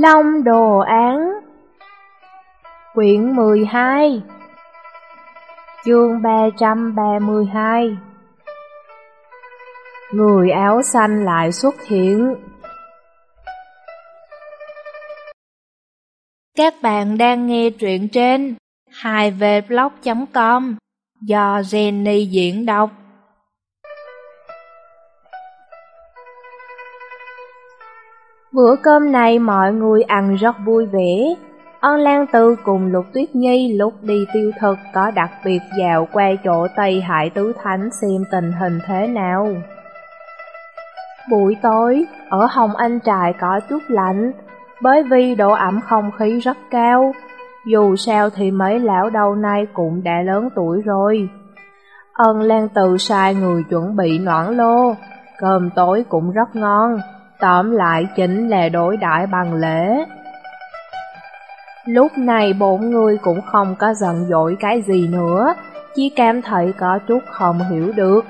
Long Đồ Án. Quyển 12 Chương 332 Người áo xanh lại xuất hiện. Các bạn đang nghe truyện trên 2vblog.com do Jenny diễn đọc. Bữa cơm này mọi người ăn rất vui vẻ. Ân Lan Tư cùng Lục Tuyết Nhi lúc đi tiêu thực có đặc biệt dạo qua chỗ Tây Hải Tứ Thánh xem tình hình thế nào. Buổi tối, ở Hồng Anh Trại có chút lạnh, bởi vì độ ẩm không khí rất cao. Dù sao thì mấy lão đầu nay cũng đã lớn tuổi rồi. Ân Lan Từ sai người chuẩn bị noãn lô, cơm tối cũng rất ngon, Tóm lại chính là đối đãi bằng lễ. Lúc này bốn người cũng không có giận dỗi cái gì nữa, chỉ cảm thấy có chút không hiểu được.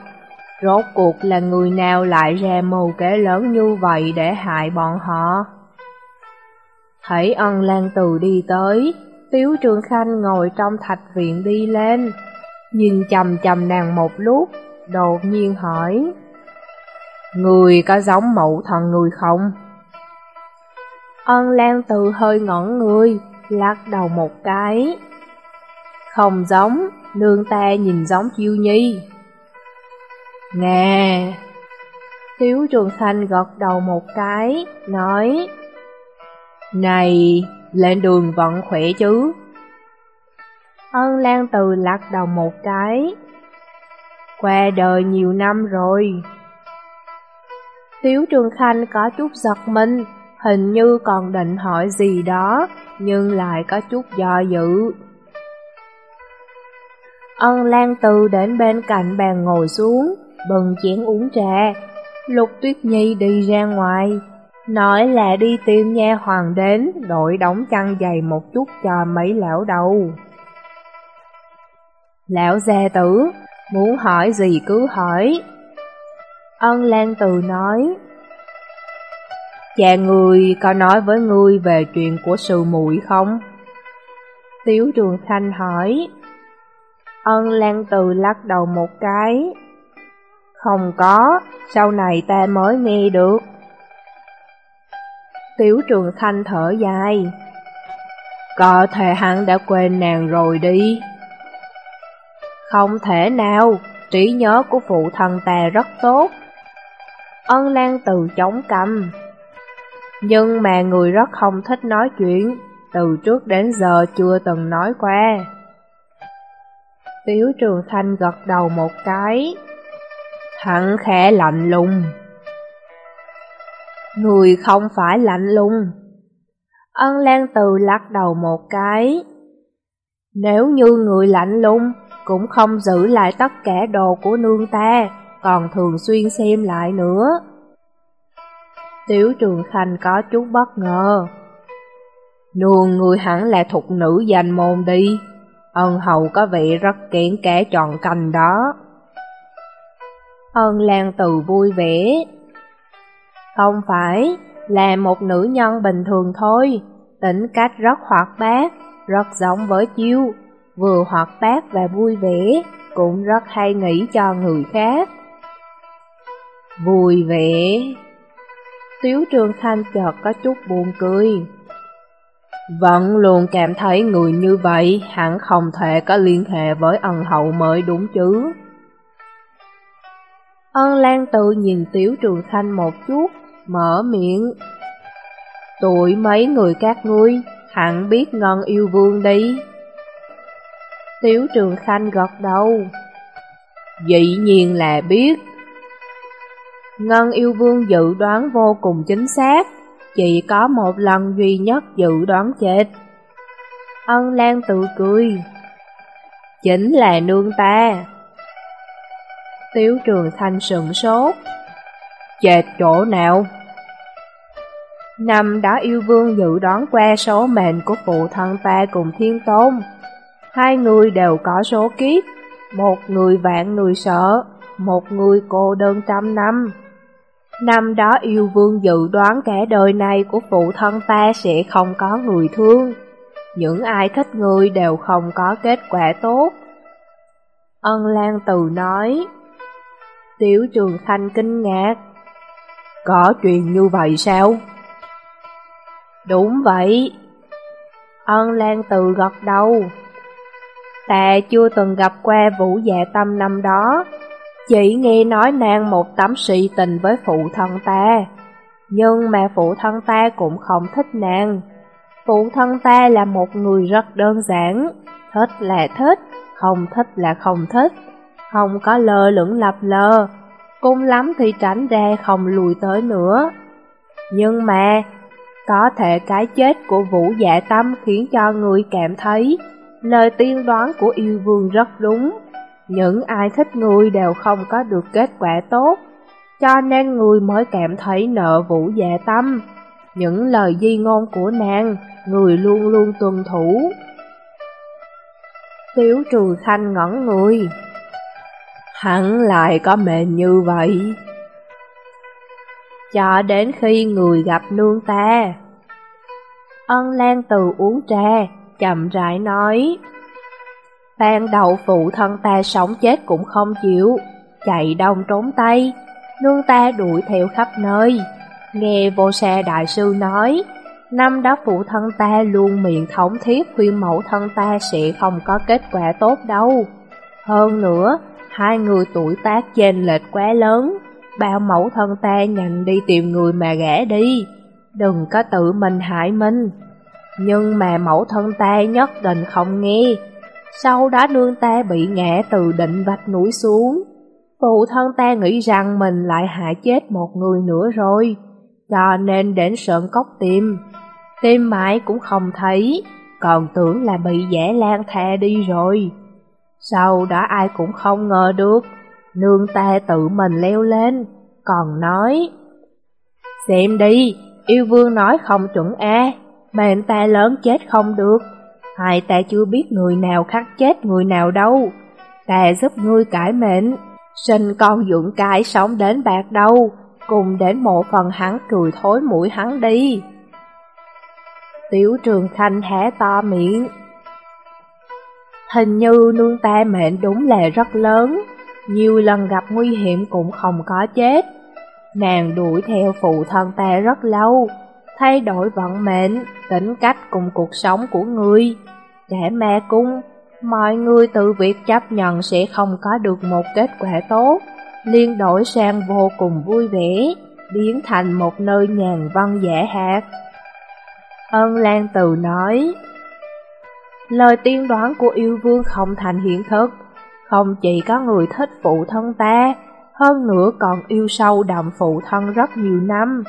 Rốt cuộc là người nào lại ra mưu kế lớn như vậy để hại bọn họ? Thấy ân lan từ đi tới, Tiếu Trường Khanh ngồi trong thạch viện đi lên, nhìn chầm chầm nàng một lúc, đột nhiên hỏi. Người có giống mẫu thần người không? Ân Lan Từ hơi ngẩn người, lắc đầu một cái. Không giống, nương ta nhìn giống chiêu nhi. Nè! Tiếu Trường Thanh gật đầu một cái, nói Này, lên đường vẫn khỏe chứ? Ân Lan Từ lắc đầu một cái Qua đời nhiều năm rồi Tiếu Trường Khanh có chút giật mình, hình như còn định hỏi gì đó, nhưng lại có chút do dự. Ân Lan Từ đến bên cạnh bàn ngồi xuống, bừng chén uống trà. Lục Tuyết Nhi đi ra ngoài, nói là đi tìm nha hoàng đến, đổi đóng chăn dày một chút cho mấy lão đầu. Lão gia tử, muốn hỏi gì cứ hỏi, Ân Lan Từ nói Cha người có nói với ngươi về chuyện của sư muội không? Tiếu Trường Thanh hỏi. Ân Lan Từ lắc đầu một cái. Không có, sau này ta mới nghe được. Tiếu Trường Thanh thở dài. Có thể hắn đã quên nàng rồi đi. Không thể nào, trí nhớ của phụ thần ta rất tốt. Ân Lan từ chống cầm. Nhưng mà người rất không thích nói chuyện, từ trước đến giờ chưa từng nói qua. Tiếu Trường Thanh gật đầu một cái. Hắn khẽ lạnh lùng. Người không phải lạnh lùng. Ân Lan Từ lắc đầu một cái. Nếu như người lạnh lùng, cũng không giữ lại tất cả đồ của nương ta, còn thường xuyên xem lại nữa. Tiểu Trường Khanh có chút bất ngờ. Nương người hẳn là thục nữ danh môn đi, ân hầu có vị rất kiện kẻ chọn cành đó. Ân Lan Từ vui vẻ. Không phải, là một nữ nhân bình thường thôi, tính cách rất hoạt bát, rất giống với chiêu, vừa hoạt bát và vui vẻ, cũng rất hay nghĩ cho người khác. Vui vẻ. Tiếu Trương Thanh chợt có chút buồn cười. Vẫn luôn cảm thấy người như vậy hẳn không thể có liên hệ với ân hậu mới đúng chứ. Ân Lan Tự nhìn Tiếu Trường Thanh một chút, mở miệng. Tuổi mấy người các ngươi, hẳn biết ngân yêu vương đi. Tiếu Trường Khanh gật đầu. Dĩ nhiên là biết. Ngân yêu vương dự đoán vô cùng chính xác, chỉ có một lần duy nhất dự đoán chết. Ân Lan tự cười. Chính là nương ta. Tiếu trường thanh sừng sốt. Chết chỗ nào? Năm đó yêu vương dự đoán qua số mệnh của phụ thân ta cùng thiên tôn. Hai người đều có số kiếp, một người vạn người sợ, một người cô đơn trăm năm. Năm đó yêu vương dự đoán cả đời này của phụ thân ta sẽ không có người thương. Những ai thích người đều không có kết quả tốt. Ân Lan Từ nói. Tiểu Trường Thanh kinh ngạc. Có chuyện như vậy sao? Đúng vậy. Ân Lan Từ gật đầu. Ta chưa từng gặp qua vũ dạ tâm năm đó, chỉ nghe nói nàng một tấm sĩ tình với phụ thân ta. Nhưng mà phụ thân ta cũng không thích nàng. Phụ thân ta là một người rất đơn giản, thích là thích, không thích là không thích, không có lơ lửng lập lơ, cung lắm thì tránh ra không lùi tới nữa. Nhưng mà, có thể cái chết của Vũ Dạ Tâm khiến cho người cảm thấy lời tiên đoán của yêu vương rất đúng. Những ai thích người đều không có được kết quả tốt, cho nên người mới cảm thấy nợ Vũ Dạ Tâm. Những lời di ngôn của nàng, người luôn luôn tuân thủ. Tiếu trừ thanh ngẩn người. Hắn lại có mệnh như vậy. Cho đến khi người gặp nương ta. Ân Lan từ uống trà, chậm rãi nói. Ban đầu phụ thân ta sống chết cũng không chịu, chạy đông trốn tay, nương ta đuổi theo khắp nơi. Nghe vô xe đại sư nói, năm đó phụ thân ta luôn miệng thống thiết khuyên mẫu thân ta sẽ không có kết quả tốt đâu. Hơn nữa, hai người tuổi tác chênh lệch quá lớn, bao mẫu thân ta nhận đi tìm người mà gã đi, đừng có tự mình hại mình. Nhưng mà mẫu thân ta nhất định không nghe, sau đó nương ta bị ngã từ định vạch núi xuống. Phụ thân ta nghĩ rằng mình lại hại chết một người nữa rồi, cho nên đến sợn cốc tìm. Tìm mãi cũng không thấy, còn tưởng là bị dễ lan thè đi rồi. Sau đó ai cũng không ngờ được, nương ta tự mình leo lên, còn nói Xem đi, yêu vương nói không chuẩn a mệnh ta lớn chết không được, hai ta chưa biết người nào khắc chết người nào đâu, ta giúp ngươi cải mệnh, sinh con dưỡng cái sống đến bạc đâu, cùng đến một phần hắn cười thối mũi hắn đi. Tiểu trường khanh hé to miệng. Hình như nương ta mệnh đúng là rất lớn, nhiều lần gặp nguy hiểm cũng không có chết. Nàng đuổi theo phụ thân ta rất lâu, thay đổi vận mệnh, tính cách cùng cuộc sống của người. Để mẹ cung, mọi người tự việc chấp nhận sẽ không có được một kết quả tốt, liên đổi sang vô cùng vui vẻ, biến thành một nơi nhàn văn dễ hạt. Ân Lan Từ nói, Lời tiên đoán của yêu vương không thành hiện thực, không chỉ có người thích phụ thân ta, hơn nữa còn yêu sâu đậm phụ thân rất nhiều năm.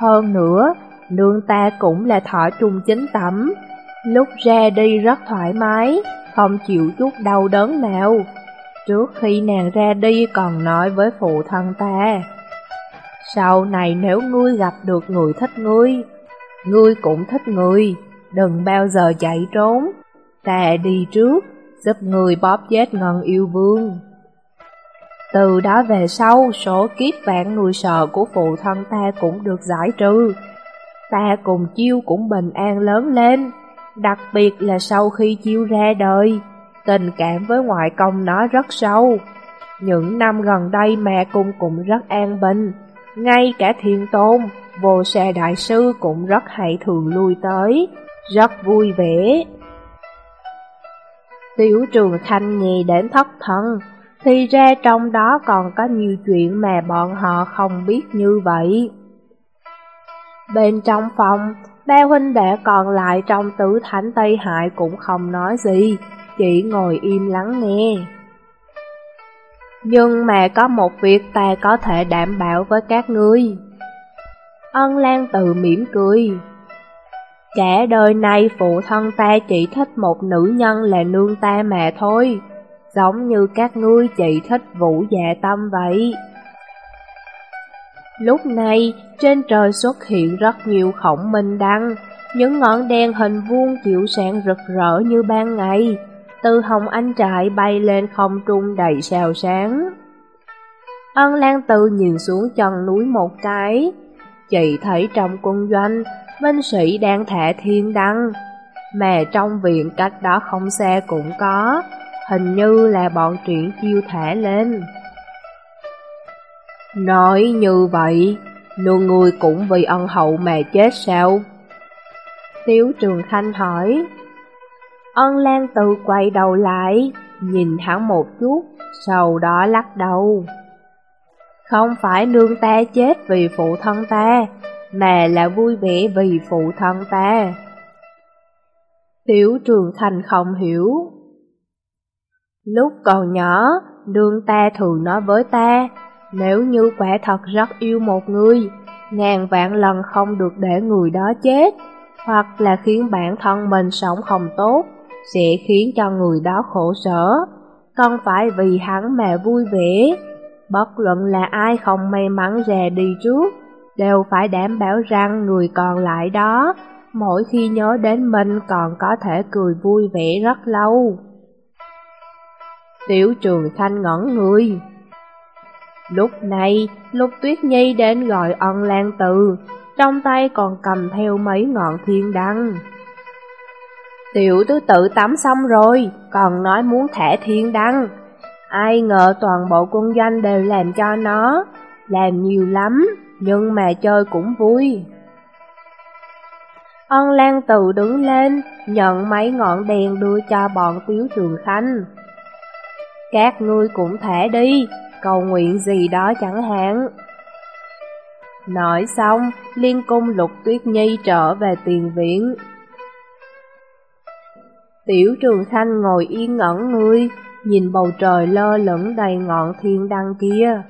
Hơn nữa, nương ta cũng là thọ trung chính tẩm, lúc ra đi rất thoải mái, không chịu chút đau đớn nào. Trước khi nàng ra đi còn nói với phụ thân ta, sau này nếu ngươi gặp được người thích ngươi, ngươi cũng thích ngươi, đừng bao giờ chạy trốn, ta đi trước, giúp người bóp chết ngân yêu vương. Từ đó về sau, số kiếp vạn người sợ của phụ thân ta cũng được giải trừ. Ta cùng chiêu cũng bình an lớn lên, đặc biệt là sau khi chiêu ra đời, tình cảm với ngoại công nó rất sâu. Những năm gần đây mẹ cung cũng rất an bình, ngay cả thiên tôn, vô xe đại sư cũng rất hay thường lui tới, rất vui vẻ. Tiểu trường thanh nghe đến thất thần, thì ra trong đó còn có nhiều chuyện mà bọn họ không biết như vậy. Bên trong phòng, ba huynh đệ còn lại trong tử thánh Tây Hại cũng không nói gì, chỉ ngồi im lắng nghe. Nhưng mà có một việc ta có thể đảm bảo với các ngươi. Ân Lan từ mỉm cười. Cả đời này phụ thân ta chỉ thích một nữ nhân là nương ta mà thôi, giống như các ngươi chỉ thích vũ dạ tâm vậy. Lúc này, trên trời xuất hiện rất nhiều khổng minh đăng, những ngọn đèn hình vuông chịu sáng rực rỡ như ban ngày, từ hồng anh trại bay lên không trung đầy sao sáng. Ân Lan Tư nhìn xuống chân núi một cái, chỉ thấy trong quân doanh, binh sĩ đang thả thiên đăng, mà trong viện cách đó không xa cũng có, hình như là bọn triển chiêu thả lên. Nói như vậy, nương người cũng vì ân hậu mà chết sao? Tiếu Trường Khanh hỏi. Ân Lan Từ quay đầu lại, nhìn hắn một chút, sau đó lắc đầu. Không phải nương ta chết vì phụ thân ta, mà là vui vẻ vì phụ thân ta. Tiểu Trường Khanh không hiểu. Lúc còn nhỏ, nương ta thường nói với ta, nếu như quả thật rất yêu một người, ngàn vạn lần không được để người đó chết, hoặc là khiến bản thân mình sống không tốt, sẽ khiến cho người đó khổ sở, không phải vì hắn mà vui vẻ. Bất luận là ai không may mắn rè đi trước, đều phải đảm bảo rằng người còn lại đó, mỗi khi nhớ đến mình còn có thể cười vui vẻ rất lâu. Tiểu trường thanh ngẩn người. Lúc này, Lục Tuyết Nhi đến gọi ân lan từ, trong tay còn cầm theo mấy ngọn thiên đăng. Tiểu tứ tự tắm xong rồi, còn nói muốn thẻ thiên đăng. Ai ngờ toàn bộ quân doanh đều làm cho nó, làm nhiều lắm, nhưng mà chơi cũng vui. Ân Lan Từ đứng lên, nhận mấy ngọn đèn đưa cho bọn Tiếu Trường Khanh. Các ngươi cũng thể đi, cầu nguyện gì đó chẳng hạn. Nói xong, liên cung lục tuyết nhi trở về tiền viện. Tiểu trường thanh ngồi yên ngẩn người, nhìn bầu trời lơ lửng đầy ngọn thiên đăng kia.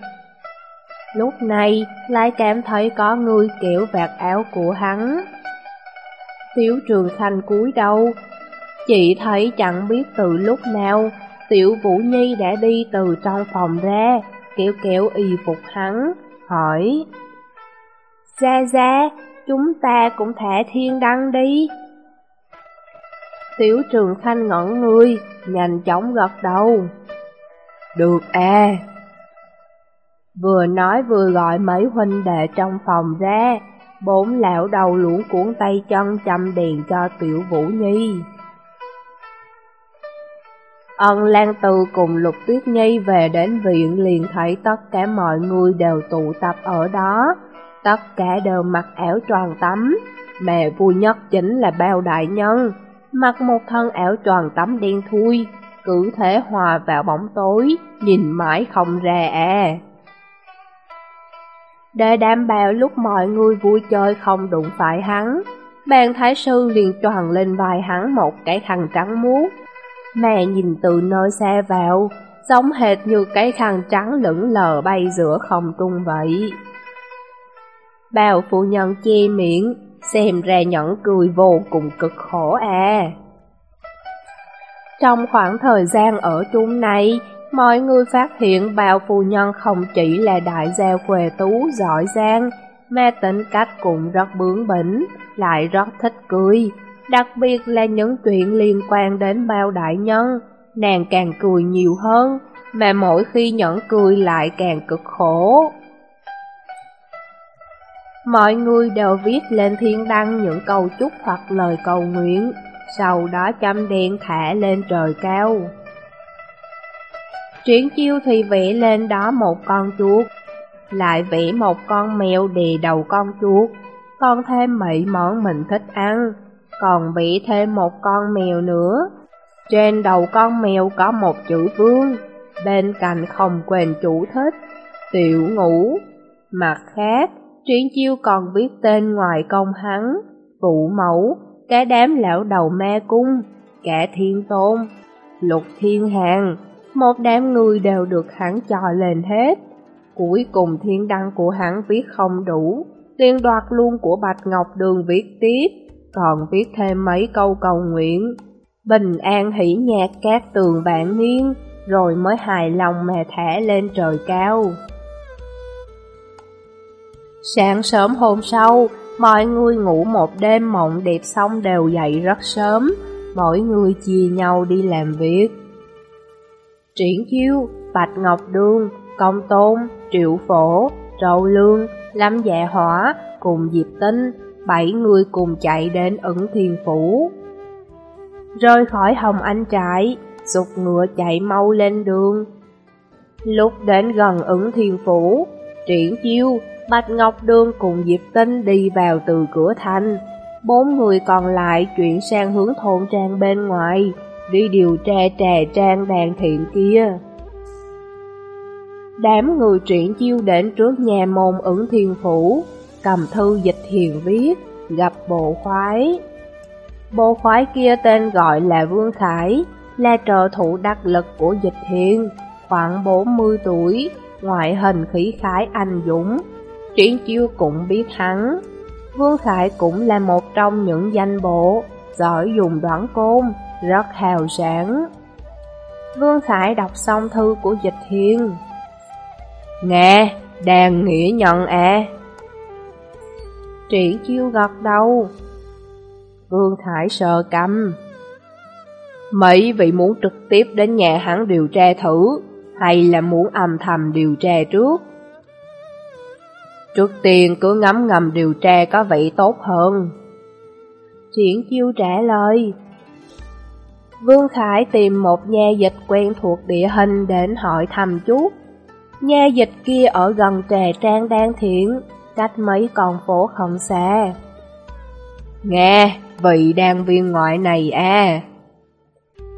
Lúc này, lại cảm thấy có người kiểu vạt áo của hắn. Tiểu trường thanh cúi đầu, chỉ thấy chẳng biết từ lúc nào, Tiểu Vũ Nhi đã đi từ trong phòng ra, kéo kéo y phục hắn, hỏi Ra ra, chúng ta cũng thả thiên đăng đi. Tiểu trường khanh ngẩn người, nhanh chóng gật đầu. Được à. Vừa nói vừa gọi mấy huynh đệ trong phòng ra, bốn lão đầu luống cuốn tay chân chăm đèn cho tiểu Vũ Nhi. Ân Lan Tư cùng Lục Tuyết Nhi về đến viện liền thấy tất cả mọi người đều tụ tập ở đó, tất cả đều mặc áo tròn tắm, mẹ vui nhất chính là bao đại nhân, mặc một thân áo tròn tắm đen thui, cứ thế hòa vào bóng tối, nhìn mãi không ra à. Để đảm bảo lúc mọi người vui chơi không đụng phải hắn, bàn thái sư liền tròn lên vai hắn một cái khăn trắng muốt, Mẹ nhìn từ nơi xa vào, giống hệt như cái khăn trắng lững lờ bay giữa không trung vậy. Bào phụ nhân che miệng, xem ra nhẫn cười vô cùng cực khổ à. Trong khoảng thời gian ở chung này, mọi người phát hiện bào phu nhân không chỉ là đại gia quê tú giỏi giang, mà tính cách cũng rất bướng bỉnh, lại rất thích cười, đặc biệt là những chuyện liên quan đến bao đại nhân, nàng càng cười nhiều hơn, mà mỗi khi nhẫn cười lại càng cực khổ. Mọi người đều viết lên thiên đăng những câu chúc hoặc lời cầu nguyện, sau đó châm đèn thả lên trời cao. Triển chiêu thì vẽ lên đó một con chuột, lại vẽ một con mèo đè đầu con chuột, còn thêm mấy món mình thích ăn, còn bị thêm một con mèo nữa. Trên đầu con mèo có một chữ vương, bên cạnh không quên chủ thích, tiểu ngủ Mặt khác, Triển chiêu còn viết tên ngoài công hắn, phụ mẫu, cái đám lão đầu ma cung, kẻ thiên tôn, lục thiên hàng, một đám người đều được hắn cho lên hết. Cuối cùng thiên đăng của hắn viết không đủ, liền đoạt luôn của Bạch Ngọc Đường viết tiếp còn viết thêm mấy câu cầu nguyện. Bình an hỷ nhạc các tường vạn niên, rồi mới hài lòng mà thả lên trời cao. Sáng sớm hôm sau, mọi người ngủ một đêm mộng đẹp xong đều dậy rất sớm, mỗi người chia nhau đi làm việc. Triển chiêu, Bạch Ngọc đương Công Tôn, Triệu Phổ, Trâu Lương, Lâm Dạ Hỏa cùng Diệp Tinh, bảy người cùng chạy đến ẩn thiền phủ. Rơi khỏi Hồng Anh trại, sụt ngựa chạy mau lên đường. Lúc đến gần ẩn thiền phủ, triển chiêu, Bạch Ngọc Đương cùng Diệp Tinh đi vào từ cửa thành. Bốn người còn lại chuyển sang hướng thôn trang bên ngoài, đi điều tra trà trang đàn thiện kia. Đám người triển chiêu đến trước nhà môn ẩn thiền phủ, cầm thư dịch hiền viết, gặp bộ khoái. Bộ khoái kia tên gọi là Vương Khải, là trợ thủ đắc lực của dịch hiền, khoảng 40 tuổi, ngoại hình khí khái anh dũng. Triển chiêu cũng biết hắn. Vương Khải cũng là một trong những danh bộ, giỏi dùng đoán côn, rất hào sản. Vương Khải đọc xong thư của dịch hiền. Nghe, đàn nghĩa nhận à. Triển chiêu gật đầu. Vương Khải sờ cầm. Mấy vị muốn trực tiếp đến nhà hắn điều tra thử, hay là muốn âm thầm điều tra trước? Trước tiên cứ ngắm ngầm điều tra có vị tốt hơn. Triển chiêu trả lời. Vương Khải tìm một nhà dịch quen thuộc địa hình đến hỏi thăm chút. Nhà dịch kia ở gần trà trang đan thiện, cách mấy con phố không xa. Nghe, vị đang viên ngoại này à.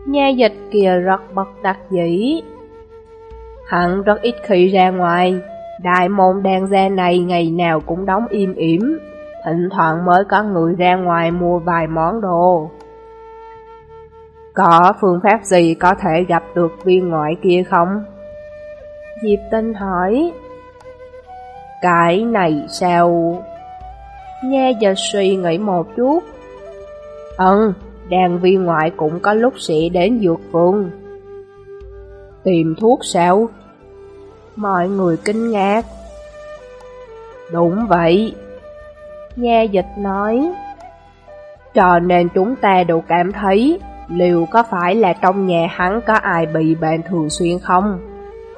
nha dịch kia rất bất đắc dĩ. Hắn rất ít khi ra ngoài, đại môn đan gia này ngày nào cũng đóng im ỉm, thỉnh thoảng mới có người ra ngoài mua vài món đồ. Có phương pháp gì có thể gặp được viên ngoại kia không? Diệp Tinh hỏi. Cái này sao? Nghe giờ suy nghĩ một chút. Ừ, đàn viên ngoại cũng có lúc sẽ đến dược phường. Tìm thuốc sao? Mọi người kinh ngạc. Đúng vậy. Nghe dịch nói. Cho nên chúng ta đều cảm thấy liệu có phải là trong nhà hắn có ai bị bệnh thường xuyên không?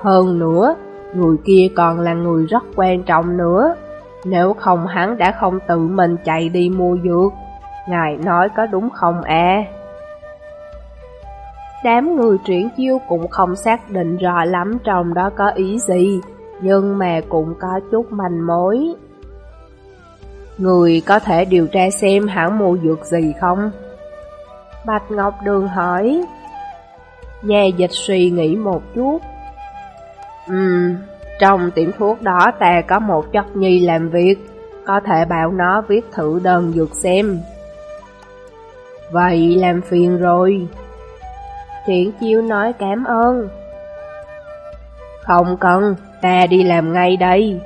Hơn nữa, người kia còn là người rất quan trọng nữa. Nếu không hắn đã không tự mình chạy đi mua dược. Ngài nói có đúng không à? Đám người triển chiêu cũng không xác định rõ lắm trong đó có ý gì, nhưng mà cũng có chút manh mối. Người có thể điều tra xem hắn mua dược gì không? Bạch Ngọc Đường hỏi. Nhà dịch suy nghĩ một chút, Ừm, trong tiệm thuốc đó ta có một chất nhi làm việc, có thể bảo nó viết thử đơn dược xem. Vậy làm phiền rồi. Triển chiêu nói cảm ơn. Không cần, ta đi làm ngay đây.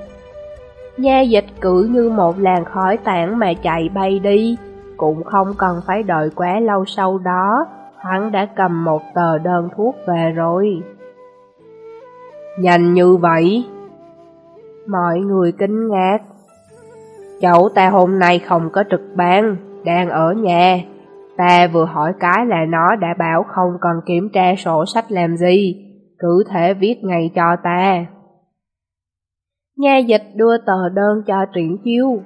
Nha dịch cử như một làn khói tản mà chạy bay đi, cũng không cần phải đợi quá lâu sau đó, hắn đã cầm một tờ đơn thuốc về rồi. Nhanh như vậy? Mọi người kinh ngạc. Cháu ta hôm nay không có trực ban, đang ở nhà. Ta vừa hỏi cái là nó đã bảo không cần kiểm tra sổ sách làm gì, cứ thể viết ngay cho ta. Nha dịch đưa tờ đơn cho triển chiêu.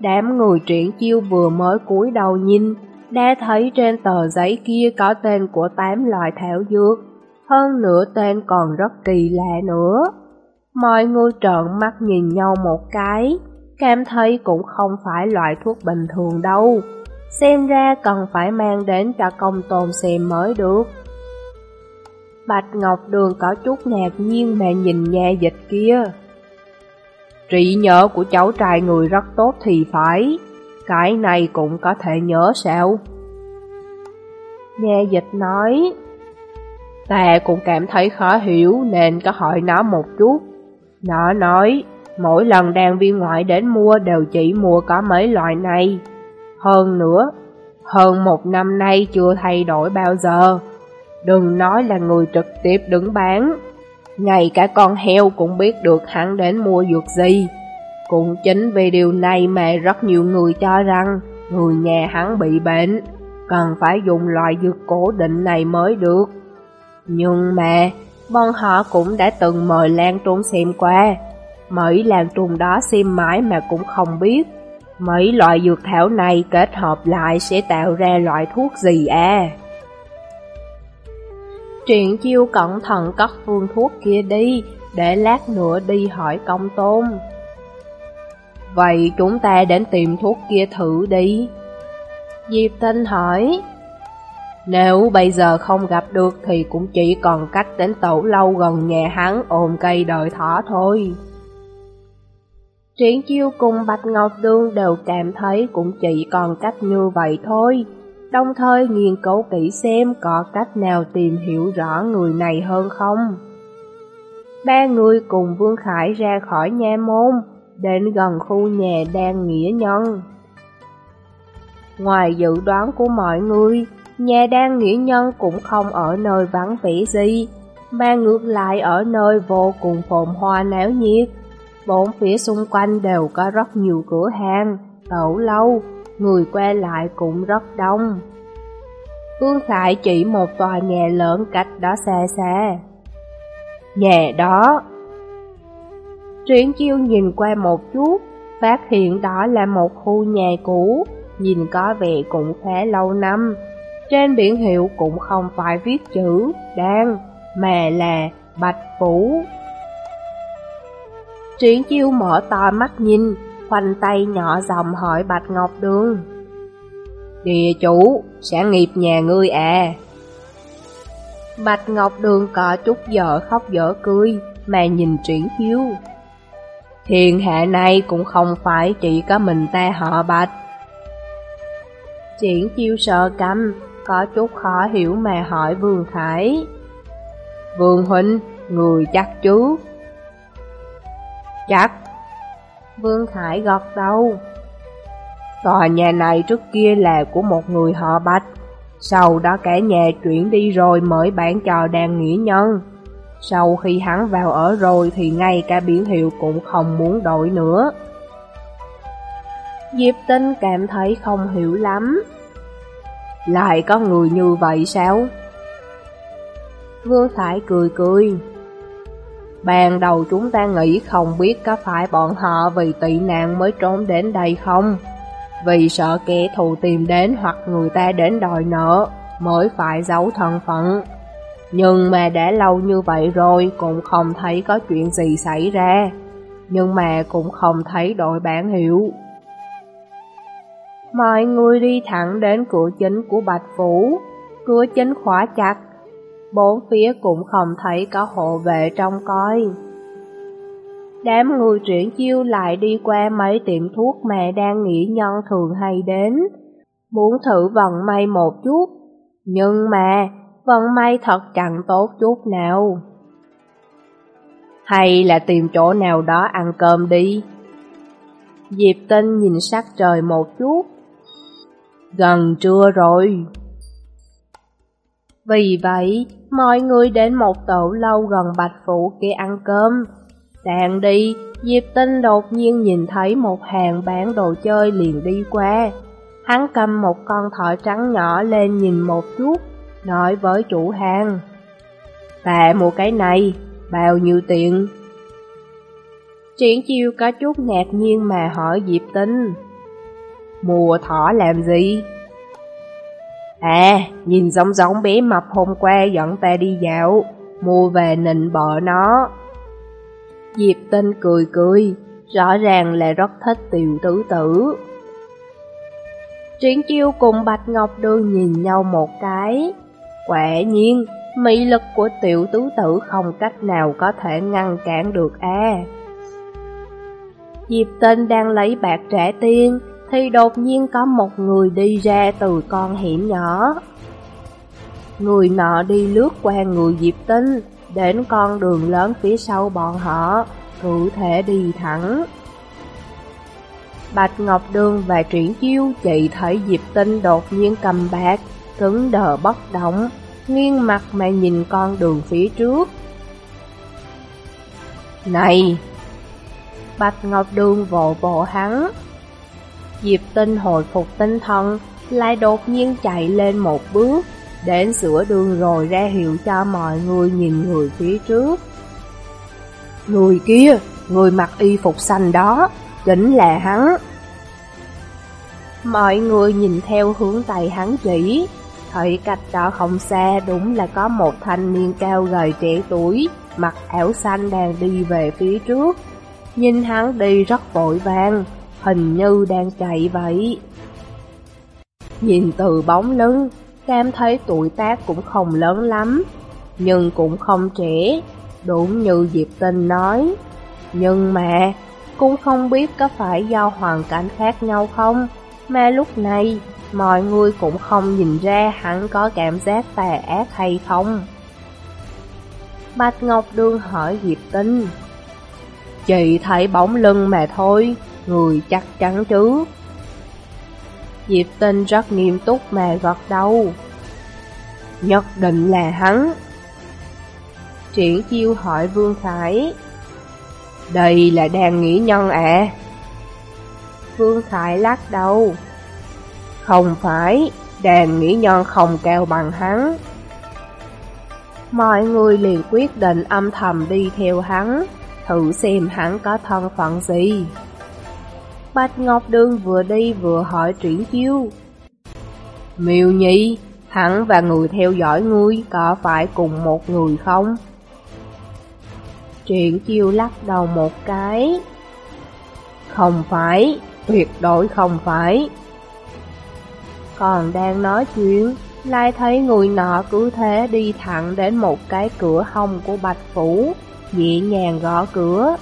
Đám người triển chiêu vừa mới cúi đầu nhìn, đã thấy trên tờ giấy kia có tên của tám loại thảo dược hơn nữa tên còn rất kỳ lạ nữa. Mọi người trợn mắt nhìn nhau một cái, cảm thấy cũng không phải loại thuốc bình thường đâu. Xem ra cần phải mang đến cho công tôn xem mới được. Bạch Ngọc Đường có chút ngạc nhiên mà nhìn nha dịch kia. Trí nhớ của cháu trai người rất tốt thì phải, cái này cũng có thể nhớ sao? nghe dịch nói, Ta cũng cảm thấy khó hiểu nên có hỏi nó một chút. Nó nói, mỗi lần đàn viên ngoại đến mua đều chỉ mua có mấy loại này. Hơn nữa, hơn một năm nay chưa thay đổi bao giờ. Đừng nói là người trực tiếp đứng bán. Ngay cả con heo cũng biết được hắn đến mua dược gì. Cũng chính vì điều này mà rất nhiều người cho rằng người nhà hắn bị bệnh, cần phải dùng loại dược cố định này mới được. Nhưng mà, Bọn họ cũng đã từng mời Lan Trung xem qua. Mấy Lan Trung đó xem mãi mà cũng không biết. Mấy loại dược thảo này kết hợp lại sẽ tạo ra loại thuốc gì à? Truyện chiêu cẩn thận cất phương thuốc kia đi, để lát nữa đi hỏi công tôn. Vậy chúng ta đến tìm thuốc kia thử đi. Diệp Tinh hỏi. Nếu bây giờ không gặp được thì cũng chỉ còn cách đến tẩu lâu gần nhà hắn ôm cây đợi thỏ thôi. Triển chiêu cùng Bạch Ngọc Đương đều cảm thấy cũng chỉ còn cách như vậy thôi, đồng thời nghiên cứu kỹ xem có cách nào tìm hiểu rõ người này hơn không. Ba người cùng Vương Khải ra khỏi nhà môn, đến gần khu nhà đang nghĩa nhân. Ngoài dự đoán của mọi người, nhà đang nghĩa nhân cũng không ở nơi vắng vẻ gì, mà ngược lại ở nơi vô cùng phồn hoa náo nhiệt. Bốn phía xung quanh đều có rất nhiều cửa hàng, tẩu lâu, người qua lại cũng rất đông. Phương Khải chỉ một tòa nhà lớn cách đó xa xa. Nhà đó Triển chiêu nhìn qua một chút, phát hiện đó là một khu nhà cũ, nhìn có vẻ cũng khá lâu năm. Trên biển hiệu cũng không phải viết chữ đan, mà là Bạch Phủ. Triển chiêu mở to mắt nhìn, khoanh tay nhỏ giọng hỏi Bạch Ngọc Đường. Địa chủ, sẽ nghiệp nhà ngươi à? Bạch Ngọc Đường có chút dở khóc dở cười, mà nhìn triển chiêu. Thiên hạ này cũng không phải chỉ có mình ta họ Bạch. Triển chiêu sợ cầm, có chút khó hiểu mà hỏi Vương Khải. Vương Huynh, người chắc chứ? Chắc. Vương Khải gật đầu. Tòa nhà này trước kia là của một người họ Bạch, sau đó cả nhà chuyển đi rồi mới bán cho đàn nghĩa nhân. Sau khi hắn vào ở rồi thì ngay cả biển hiệu cũng không muốn đổi nữa. Diệp Tinh cảm thấy không hiểu lắm. Lại có người như vậy sao? Vương Thải cười cười. Ban đầu chúng ta nghĩ không biết có phải bọn họ vì tị nạn mới trốn đến đây không? Vì sợ kẻ thù tìm đến hoặc người ta đến đòi nợ mới phải giấu thân phận. Nhưng mà đã lâu như vậy rồi, cũng không thấy có chuyện gì xảy ra. Nhưng mà cũng không thấy đội bản hiệu. Mọi người đi thẳng đến cửa chính của Bạch Phủ. Cửa chính khóa chặt. Bốn phía cũng không thấy có hộ vệ trong coi. Đám người chuyển chiêu lại đi qua mấy tiệm thuốc mẹ đang nghỉ nhân thường hay đến. Muốn thử vận may một chút. Nhưng mà vận may thật chẳng tốt chút nào. Hay là tìm chỗ nào đó ăn cơm đi. Diệp Tinh nhìn sắc trời một chút. Gần trưa rồi. Vì vậy, mọi người đến một tổ lâu gần Bạch Phủ kia ăn cơm. Đang đi, Diệp Tinh đột nhiên nhìn thấy một hàng bán đồ chơi liền đi qua. Hắn cầm một con thỏ trắng nhỏ lên nhìn một chút, nói với chủ hàng. Ta mua cái này, bao nhiêu tiền? Triển chiêu có chút ngạc nhiên mà hỏi Diệp Tinh. Mua thỏ làm gì? À, nhìn giống giống bé mập hôm qua dẫn ta đi dạo, mua về nịnh bợ nó. Diệp Tinh cười cười, rõ ràng là rất thích tiểu tứ tử. Triển chiêu cùng Bạch Ngọc Đường nhìn nhau một cái, Quả nhiên, mỹ lực của tiểu tứ tử không cách nào có thể ngăn cản được a. Diệp Tinh đang lấy bạc trả tiền, thì đột nhiên có một người đi ra từ con hiểm nhỏ. Người nọ đi lướt qua người Diệp Tinh, đến con đường lớn phía sau bọn họ, cụ thể đi thẳng. Bạch Ngọc Đường và Triển Chiêu chỉ thấy Diệp Tinh đột nhiên cầm bạc, cứng đờ bất động, nghiêng mặt mà nhìn con đường phía trước. Này! Bạch Ngọc Đường vỗ bộ hắn. Diệp Tinh hồi phục tinh thần, lại đột nhiên chạy lên một bước, đến sửa đường rồi ra hiệu cho mọi người nhìn người phía trước. Người kia, người mặc y phục xanh đó, chính là hắn. Mọi người nhìn theo hướng tay hắn chỉ, thấy cách đó không xa đúng là có một thanh niên cao gầy trẻ tuổi, mặc áo xanh đang đi về phía trước. Nhìn hắn đi rất vội vàng, hình như đang chạy vậy. Nhìn từ bóng lưng, Cam thấy tuổi tác cũng không lớn lắm, nhưng cũng không trẻ, đúng như Diệp Tinh nói. Nhưng mà, cũng không biết có phải do hoàn cảnh khác nhau không, mà lúc này mọi người cũng không nhìn ra hắn có cảm giác tà ác hay không. Bạch Ngọc Đương hỏi Diệp Tinh. Chị thấy bóng lưng mà thôi, người chắc chắn chứ. Diệp Tinh rất nghiêm túc mà gật đầu. Nhất định là hắn. Triển chiêu hỏi Vương Khải. Đây là đàn nghĩ nhân à? Vương Khải lắc đầu. Không phải, đàn nghĩ nhân không cao bằng hắn. Mọi người liền quyết định âm thầm đi theo hắn, thử xem hắn có thân phận gì. Bạch Ngọc Đương vừa đi vừa hỏi Triển Chiêu. Miêu Nhi, hắn và người theo dõi ngươi có phải cùng một người không? Triển Chiêu lắc đầu một cái. Không phải, tuyệt đối không phải. Còn đang nói chuyện, lại thấy người nọ cứ thế đi thẳng đến một cái cửa hông của Bạch Phủ, nhẹ nhàng gõ cửa.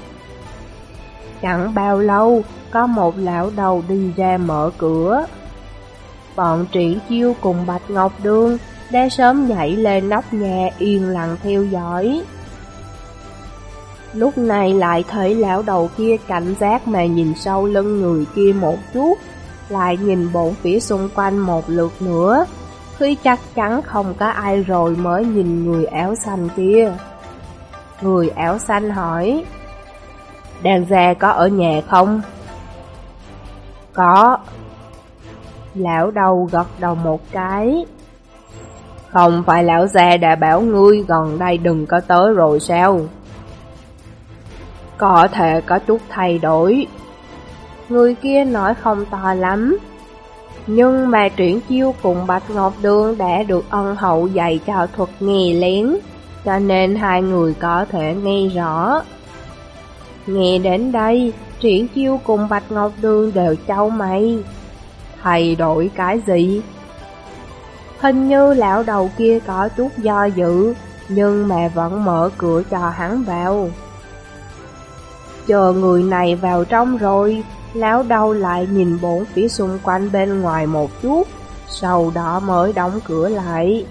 Chẳng bao lâu, có một lão đầu đi ra mở cửa. Bọn triển chiêu cùng Bạch Ngọc Đương đã sớm nhảy lên nóc nhà yên lặng theo dõi. Lúc này lại thấy lão đầu kia cảnh giác mà nhìn sau lưng người kia một chút, lại nhìn bốn phía xung quanh một lượt nữa, khi chắc chắn không có ai rồi mới nhìn người áo xanh kia. Người áo xanh hỏi, Đàn già có ở nhà không? Có. Lão đầu gật đầu một cái. Không phải lão già đã bảo ngươi gần đây đừng có tới rồi sao? Có thể có chút thay đổi. Người kia nói không to lắm. Nhưng mà Truyện chiêu cùng Bạch Ngọc Đường đã được ân hậu dạy cho thuật nghe lén, cho nên hai người có thể nghe rõ. Nghe đến đây, triển chiêu cùng Bạch Ngọc Đường đều trao mày. Thay đổi cái gì? Hình như lão đầu kia có chút do dự, nhưng mà vẫn mở cửa cho hắn vào. Chờ người này vào trong rồi, lão đầu lại nhìn bốn phía xung quanh bên ngoài một chút, sau đó mới đóng cửa lại.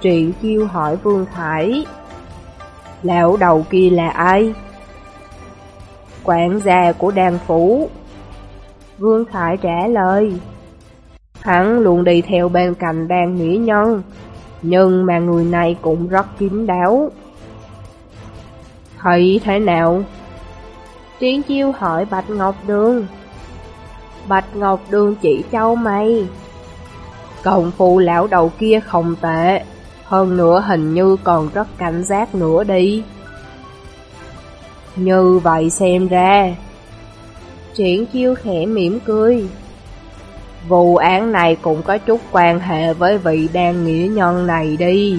Triển chiêu hỏi Vương Thải: lão đầu kia là ai? Quản gia của đàn phủ. Vương Khải trả lời, hắn luôn đi theo bên cạnh đàn mỹ nhân, nhưng mà người này cũng rất kín đáo. Thấy thế nào? Triển chiêu hỏi Bạch Ngọc Đường. Bạch Ngọc Đường chỉ châu mày. Cộng phụ lão đầu kia không tệ, hơn nữa hình như còn rất cảnh giác nữa đi. Như vậy xem ra, triển chiêu khẽ mỉm cười. Vụ án này cũng có chút quan hệ với vị đan nghĩa nhân này đi.